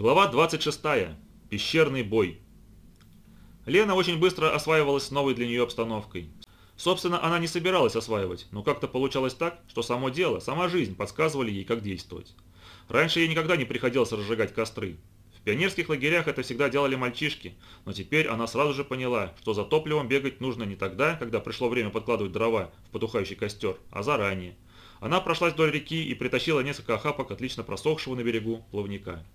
Глава 26. Пещерный бой. Лена очень быстро осваивалась с новой для нее обстановкой. Собственно, она не собиралась осваивать, но как-то получалось так, что само дело, сама жизнь подсказывали ей, как действовать. Раньше ей никогда не приходилось разжигать костры. В пионерских лагерях это всегда делали мальчишки, но теперь она сразу же поняла, что за топливом бегать нужно не тогда, когда пришло время подкладывать дрова в потухающий костер, а заранее. Она прошлась вдоль реки и притащила несколько охапок отлично просохшего на берегу плавника.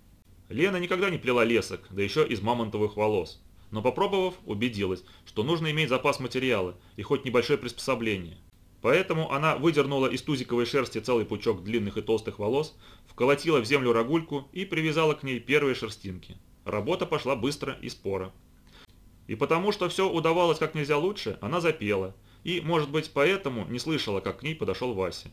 Лена никогда не плела лесок, да еще из мамонтовых волос. Но попробовав, убедилась, что нужно иметь запас материала и хоть небольшое приспособление. Поэтому она выдернула из тузиковой шерсти целый пучок длинных и толстых волос, вколотила в землю рогульку и привязала к ней первые шерстинки. Работа пошла быстро и споро. И потому что все удавалось как нельзя лучше, она запела. И, может быть, поэтому не слышала, как к ней подошел Вася.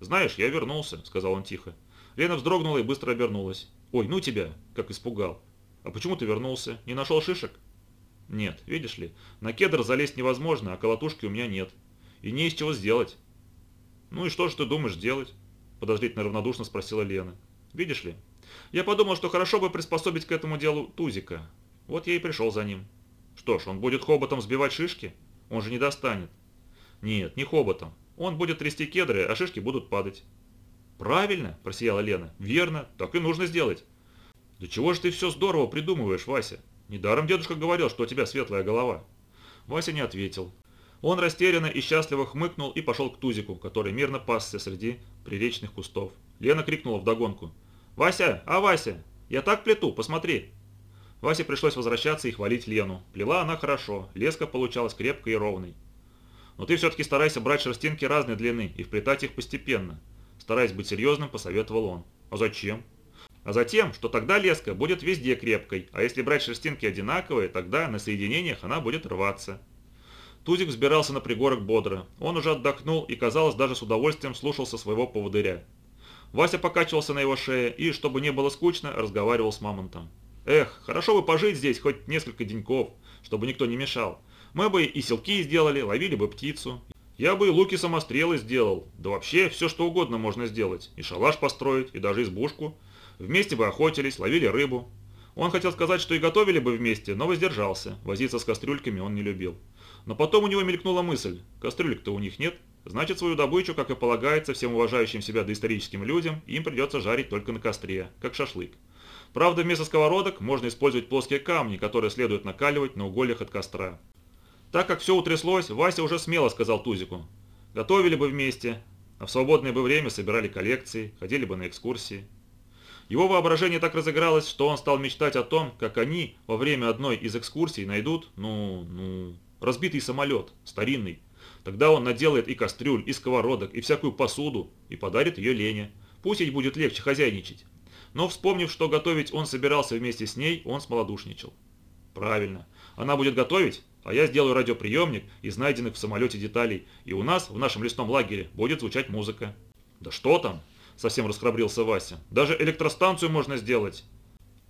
«Знаешь, я вернулся», — сказал он тихо. Лена вздрогнула и быстро обернулась. «Ой, ну тебя!» – как испугал. «А почему ты вернулся? Не нашел шишек?» «Нет, видишь ли, на кедр залезть невозможно, а колотушки у меня нет. И не из чего сделать». «Ну и что же ты думаешь делать?» – подозрительно равнодушно спросила Лена. «Видишь ли, я подумал, что хорошо бы приспособить к этому делу Тузика. Вот я и пришел за ним. Что ж, он будет хоботом сбивать шишки? Он же не достанет». «Нет, не хоботом. Он будет трясти кедры, а шишки будут падать». «Правильно!» – просияла Лена. «Верно, так и нужно сделать». «Да чего же ты все здорово придумываешь, Вася? Недаром дедушка говорил, что у тебя светлая голова». Вася не ответил. Он растерянно и счастливо хмыкнул и пошел к Тузику, который мирно пасся среди приречных кустов. Лена крикнула вдогонку. «Вася, а Вася, я так плету, посмотри!» Васе пришлось возвращаться и хвалить Лену. Плела она хорошо, леска получалась крепкой и ровной. «Но ты все-таки старайся брать шерстинки разной длины и вплетать их постепенно. Стараясь быть серьезным, посоветовал он. А зачем? А затем, что тогда леска будет везде крепкой, а если брать шерстинки одинаковые, тогда на соединениях она будет рваться. Тузик взбирался на пригорок бодро. Он уже отдохнул и, казалось, даже с удовольствием слушался своего поводыря. Вася покачивался на его шее и, чтобы не было скучно, разговаривал с мамонтом. «Эх, хорошо бы пожить здесь хоть несколько деньков, чтобы никто не мешал. Мы бы и селки сделали, ловили бы птицу. Я бы и луки-самострелы сделал, да вообще все что угодно можно сделать, и шалаш построить, и даже избушку. Вместе бы охотились, ловили рыбу. Он хотел сказать, что и готовили бы вместе, но воздержался, возиться с кастрюльками он не любил. Но потом у него мелькнула мысль, кастрюлек-то у них нет, значит свою добычу, как и полагается всем уважающим себя доисторическим людям, им придется жарить только на костре, как шашлык. Правда, вместо сковородок можно использовать плоские камни, которые следует накаливать на угольях от костра. Так как все утряслось, Вася уже смело сказал Тузику. Готовили бы вместе, а в свободное бы время собирали коллекции, ходили бы на экскурсии. Его воображение так разыгралось, что он стал мечтать о том, как они во время одной из экскурсий найдут, ну, ну, разбитый самолет, старинный. Тогда он наделает и кастрюль, и сковородок, и всякую посуду, и подарит ее Лене. Пусть ей будет легче хозяйничать. Но вспомнив, что готовить он собирался вместе с ней, он смолодушничал. Правильно. Она будет готовить, а я сделаю радиоприемник из найденных в самолете деталей, и у нас, в нашем лесном лагере, будет звучать музыка. Да что там? Совсем расхрабрился Вася. Даже электростанцию можно сделать.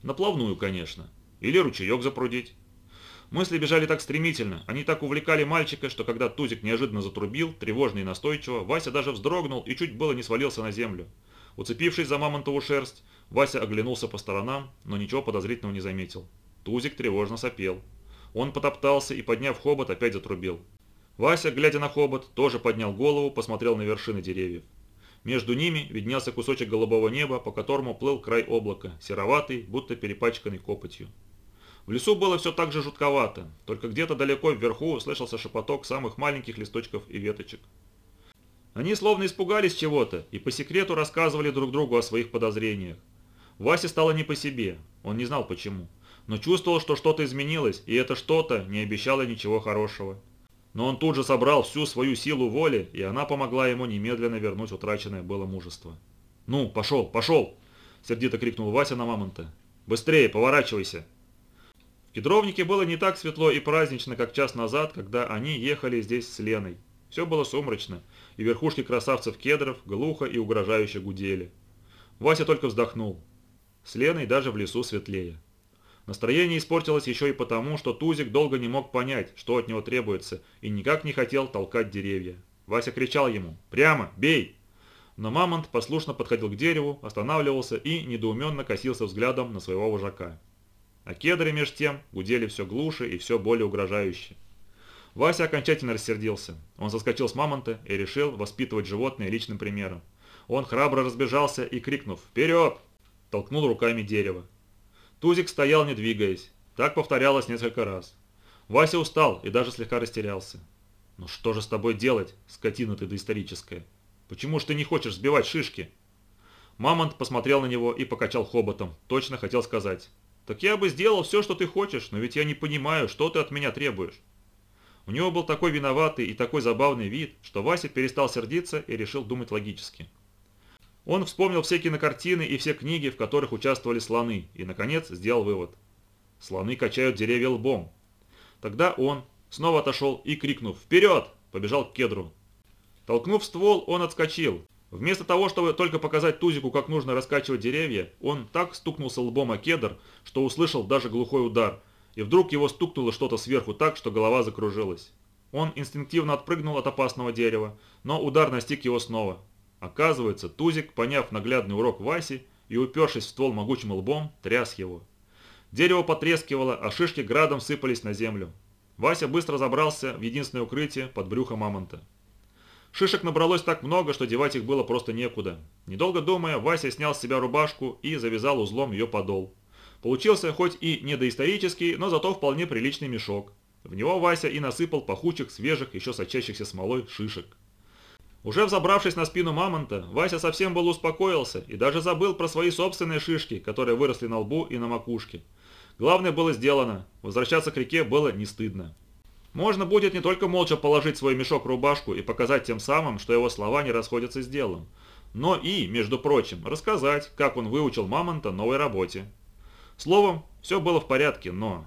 Наплавную, конечно. Или ручеек запрудить. Мысли бежали так стремительно, они так увлекали мальчика, что когда Тузик неожиданно затрубил, тревожно и настойчиво, Вася даже вздрогнул и чуть было не свалился на землю. Уцепившись за мамонтову шерсть, Вася оглянулся по сторонам, но ничего подозрительного не заметил. Тузик тревожно сопел. Он потоптался и, подняв хобот, опять затрубил. Вася, глядя на хобот, тоже поднял голову, посмотрел на вершины деревьев. Между ними виднелся кусочек голубого неба, по которому плыл край облака, сероватый, будто перепачканный копотью. В лесу было все так же жутковато, только где-то далеко вверху слышался шепоток самых маленьких листочков и веточек. Они словно испугались чего-то и по секрету рассказывали друг другу о своих подозрениях. Васе стало не по себе, он не знал почему но чувствовал, что что-то изменилось, и это что-то не обещало ничего хорошего. Но он тут же собрал всю свою силу воли, и она помогла ему немедленно вернуть утраченное было мужество. «Ну, пошел, пошел!» – сердито крикнул Вася на мамонта. «Быстрее, поворачивайся!» В кедровнике было не так светло и празднично, как час назад, когда они ехали здесь с Леной. Все было сумрачно, и верхушки красавцев кедров глухо и угрожающе гудели. Вася только вздохнул. С Леной даже в лесу светлее. Настроение испортилось еще и потому, что Тузик долго не мог понять, что от него требуется, и никак не хотел толкать деревья. Вася кричал ему «Прямо! Бей!» Но Мамонт послушно подходил к дереву, останавливался и недоуменно косился взглядом на своего вожака. А кедры меж тем гудели все глуше и все более угрожающе. Вася окончательно рассердился. Он соскочил с мамонта и решил воспитывать животное личным примером. Он храбро разбежался и, крикнув «Вперед!», толкнул руками дерево. Тузик стоял, не двигаясь. Так повторялось несколько раз. Вася устал и даже слегка растерялся. «Ну что же с тобой делать, скотина ты доисторическая? Почему ж ты не хочешь сбивать шишки?» Мамонт посмотрел на него и покачал хоботом. Точно хотел сказать. «Так я бы сделал все, что ты хочешь, но ведь я не понимаю, что ты от меня требуешь». У него был такой виноватый и такой забавный вид, что Вася перестал сердиться и решил думать логически. Он вспомнил все кинокартины и все книги, в которых участвовали слоны, и, наконец, сделал вывод. Слоны качают деревья лбом. Тогда он снова отошел и, крикнув «Вперед!», побежал к кедру. Толкнув ствол, он отскочил. Вместо того, чтобы только показать Тузику, как нужно раскачивать деревья, он так стукнулся лбом о кедр, что услышал даже глухой удар, и вдруг его стукнуло что-то сверху так, что голова закружилась. Он инстинктивно отпрыгнул от опасного дерева, но удар настиг его снова. Оказывается, Тузик, поняв наглядный урок Васи и упершись в ствол могучим лбом, тряс его. Дерево потрескивало, а шишки градом сыпались на землю. Вася быстро забрался в единственное укрытие под брюхо мамонта. Шишек набралось так много, что девать их было просто некуда. Недолго думая, Вася снял с себя рубашку и завязал узлом ее подол. Получился хоть и не доисторический, но зато вполне приличный мешок. В него Вася и насыпал пахучих, свежих, еще сочащихся смолой шишек. Уже взобравшись на спину мамонта, Вася совсем был успокоился и даже забыл про свои собственные шишки, которые выросли на лбу и на макушке. Главное было сделано, возвращаться к реке было не стыдно. Можно будет не только молча положить свой мешок в рубашку и показать тем самым, что его слова не расходятся с делом, но и, между прочим, рассказать, как он выучил мамонта новой работе. Словом, все было в порядке, но...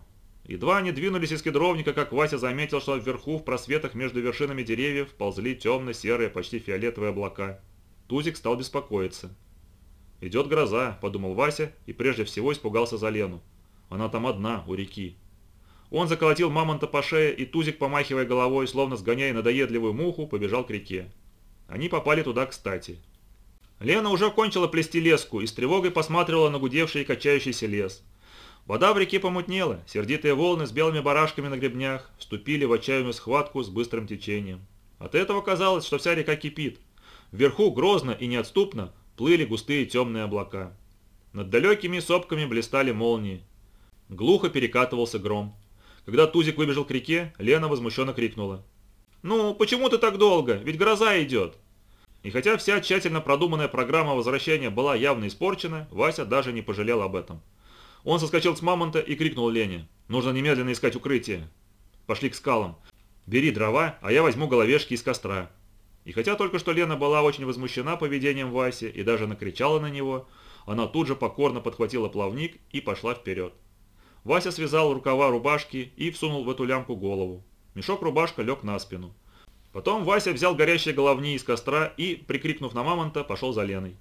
Едва они двинулись из кедровника, как Вася заметил, что вверху, в просветах между вершинами деревьев, ползли темно-серые, почти фиолетовые облака. Тузик стал беспокоиться. «Идет гроза», – подумал Вася и прежде всего испугался за Лену. Она там одна, у реки. Он заколотил мамонта по шее, и Тузик, помахивая головой, словно сгоняя надоедливую муху, побежал к реке. Они попали туда кстати. Лена уже кончила плести леску и с тревогой посматривала на гудевший и качающийся лес. Вода в реке помутнела, сердитые волны с белыми барашками на гребнях вступили в отчаянную схватку с быстрым течением. От этого казалось, что вся река кипит. Вверху грозно и неотступно плыли густые темные облака. Над далекими сопками блистали молнии. Глухо перекатывался гром. Когда Тузик выбежал к реке, Лена возмущенно крикнула. «Ну, почему ты так долго? Ведь гроза идет!» И хотя вся тщательно продуманная программа возвращения была явно испорчена, Вася даже не пожалел об этом. Он соскочил с мамонта и крикнул Лене. «Нужно немедленно искать укрытие. Пошли к скалам. Бери дрова, а я возьму головешки из костра». И хотя только что Лена была очень возмущена поведением Васи и даже накричала на него, она тут же покорно подхватила плавник и пошла вперед. Вася связал рукава рубашки и всунул в эту лямку голову. Мешок рубашка лег на спину. Потом Вася взял горящие головни из костра и, прикрикнув на мамонта, пошел за Леной.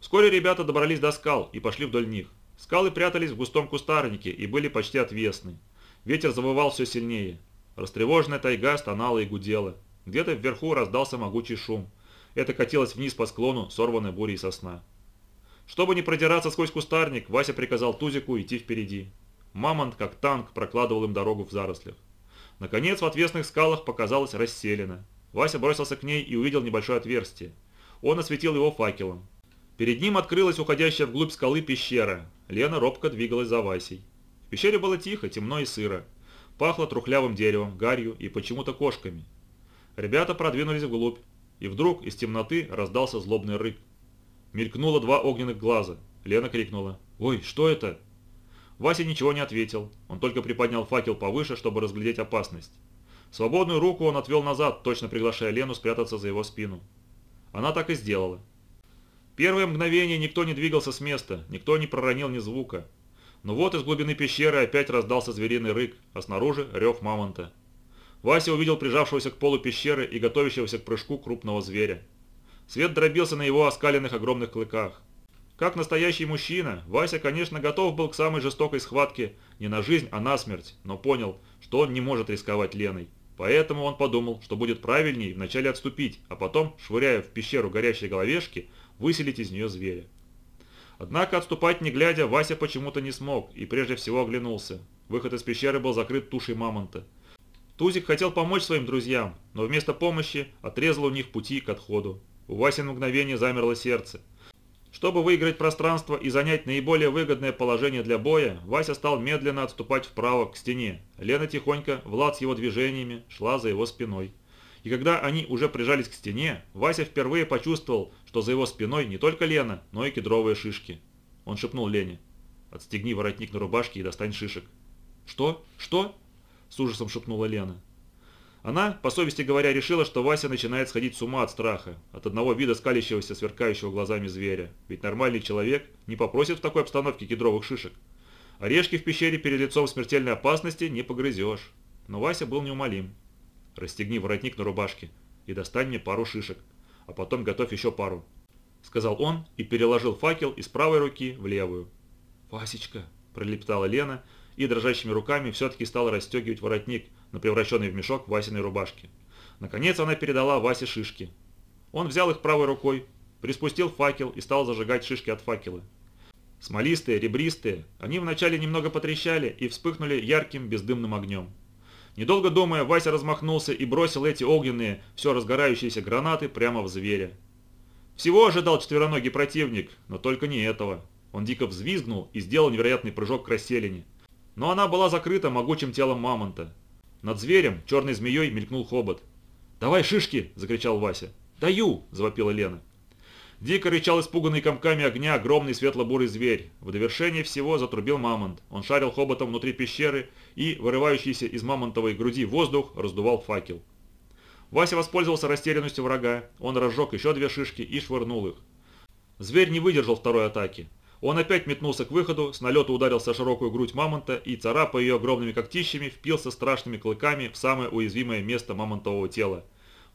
Вскоре ребята добрались до скал и пошли вдоль них. Скалы прятались в густом кустарнике и были почти отвесны. Ветер завывал все сильнее. Растревоженная тайга стонала и гудела. Где-то вверху раздался могучий шум. Это катилось вниз по склону сорванной бурей сосна. Чтобы не продираться сквозь кустарник, Вася приказал Тузику идти впереди. Мамонт, как танк, прокладывал им дорогу в зарослях. Наконец в отвесных скалах показалась расселена. Вася бросился к ней и увидел небольшое отверстие. Он осветил его факелом. Перед ним открылась уходящая вглубь скалы пещера. Лена робко двигалась за Васей. В пещере было тихо, темно и сыро. Пахло трухлявым деревом, гарью и почему-то кошками. Ребята продвинулись вглубь, и вдруг из темноты раздался злобный рык. Мелькнуло два огненных глаза. Лена крикнула «Ой, что это?» Вася ничего не ответил, он только приподнял факел повыше, чтобы разглядеть опасность. Свободную руку он отвел назад, точно приглашая Лену спрятаться за его спину. Она так и сделала. Первое мгновение никто не двигался с места, никто не проронил ни звука. Но вот из глубины пещеры опять раздался звериный рык, а снаружи рев мамонта. Вася увидел прижавшегося к полу пещеры и готовящегося к прыжку крупного зверя. Свет дробился на его оскаленных огромных клыках. Как настоящий мужчина, Вася, конечно, готов был к самой жестокой схватке не на жизнь, а на смерть, но понял, что он не может рисковать Леной. Поэтому он подумал, что будет правильнее вначале отступить, а потом, швыряя в пещеру горящие головешки, выселить из нее зверя. Однако отступать не глядя Вася почему-то не смог и прежде всего оглянулся. Выход из пещеры был закрыт тушей мамонта. Тузик хотел помочь своим друзьям, но вместо помощи отрезал у них пути к отходу. У Васи на мгновение замерло сердце. Чтобы выиграть пространство и занять наиболее выгодное положение для боя, Вася стал медленно отступать вправо к стене. Лена тихонько, Влад с его движениями, шла за его спиной. И когда они уже прижались к стене, Вася впервые почувствовал, что за его спиной не только Лена, но и кедровые шишки. Он шепнул Лене. «Отстегни воротник на рубашке и достань шишек». «Что? Что?» – с ужасом шепнула Лена. Она, по совести говоря, решила, что Вася начинает сходить с ума от страха, от одного вида скалящегося, сверкающего глазами зверя. Ведь нормальный человек не попросит в такой обстановке кедровых шишек. Орешки в пещере перед лицом смертельной опасности не погрызешь. Но Вася был неумолим. «Расстегни воротник на рубашке и достань мне пару шишек, а потом готовь еще пару», — сказал он и переложил факел из правой руки в левую. «Васечка», — пролепетала Лена и дрожащими руками все-таки стала расстегивать воротник, на превращенный в мешок Васиной рубашки. Наконец она передала Васе шишки. Он взял их правой рукой, приспустил факел и стал зажигать шишки от факела. Смолистые, ребристые, они вначале немного потрещали и вспыхнули ярким бездымным огнем. Недолго думая, Вася размахнулся и бросил эти огненные, все разгорающиеся гранаты прямо в зверя. Всего ожидал четвероногий противник, но только не этого. Он дико взвизгнул и сделал невероятный прыжок к расселине. Но она была закрыта могучим телом мамонта. Над зверем черной змеей мелькнул хобот. «Давай шишки!» – закричал Вася. «Даю!» – завопила Лена. Дико рычал испуганный комками огня огромный светло-бурый зверь. В довершение всего затрубил мамонт. Он шарил хоботом внутри пещеры и, вырывающийся из мамонтовой груди воздух, раздувал факел. Вася воспользовался растерянностью врага. Он разжег еще две шишки и швырнул их. Зверь не выдержал второй атаки. Он опять метнулся к выходу, с налета ударился о широкую грудь мамонта и, царапая ее огромными когтищами, впился страшными клыками в самое уязвимое место мамонтового тела,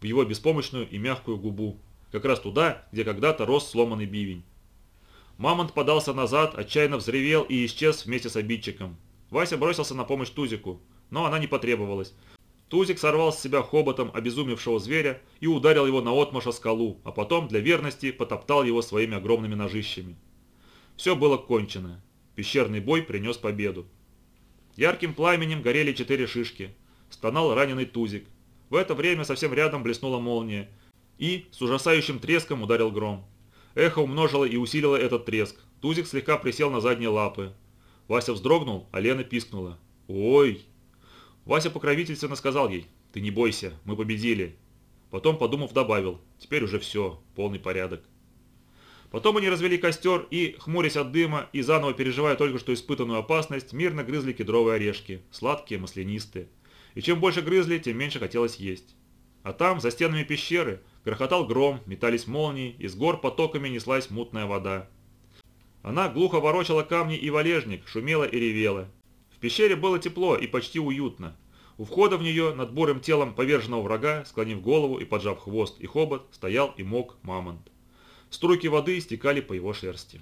в его беспомощную и мягкую губу, как раз туда, где когда-то рос сломанный бивень. Мамонт подался назад, отчаянно взревел и исчез вместе с обидчиком. Вася бросился на помощь Тузику, но она не потребовалась. Тузик сорвал с себя хоботом обезумевшего зверя и ударил его на отмаш скалу, а потом для верности потоптал его своими огромными ножищами. Все было кончено. Пещерный бой принес победу. Ярким пламенем горели четыре шишки. Стонал раненый тузик. В это время совсем рядом блеснула молния. И с ужасающим треском ударил гром. Эхо умножило и усилило этот треск. Тузик слегка присел на задние лапы. Вася вздрогнул, а Лена пискнула. «Ой!» Вася покровительственно сказал ей. «Ты не бойся, мы победили». Потом, подумав, добавил. «Теперь уже все, полный порядок». Потом они развели костер и, хмурясь от дыма и заново переживая только что испытанную опасность, мирно грызли кедровые орешки, сладкие, маслянистые. И чем больше грызли, тем меньше хотелось есть. А там, за стенами пещеры, грохотал гром, метались молнии, из гор потоками неслась мутная вода. Она глухо ворочала камни и валежник, шумела и ревела. В пещере было тепло и почти уютно. У входа в нее над бурым телом поверженного врага, склонив голову и поджав хвост и хобот, стоял и мог мамонт. Струйки воды стекали по его шерсти.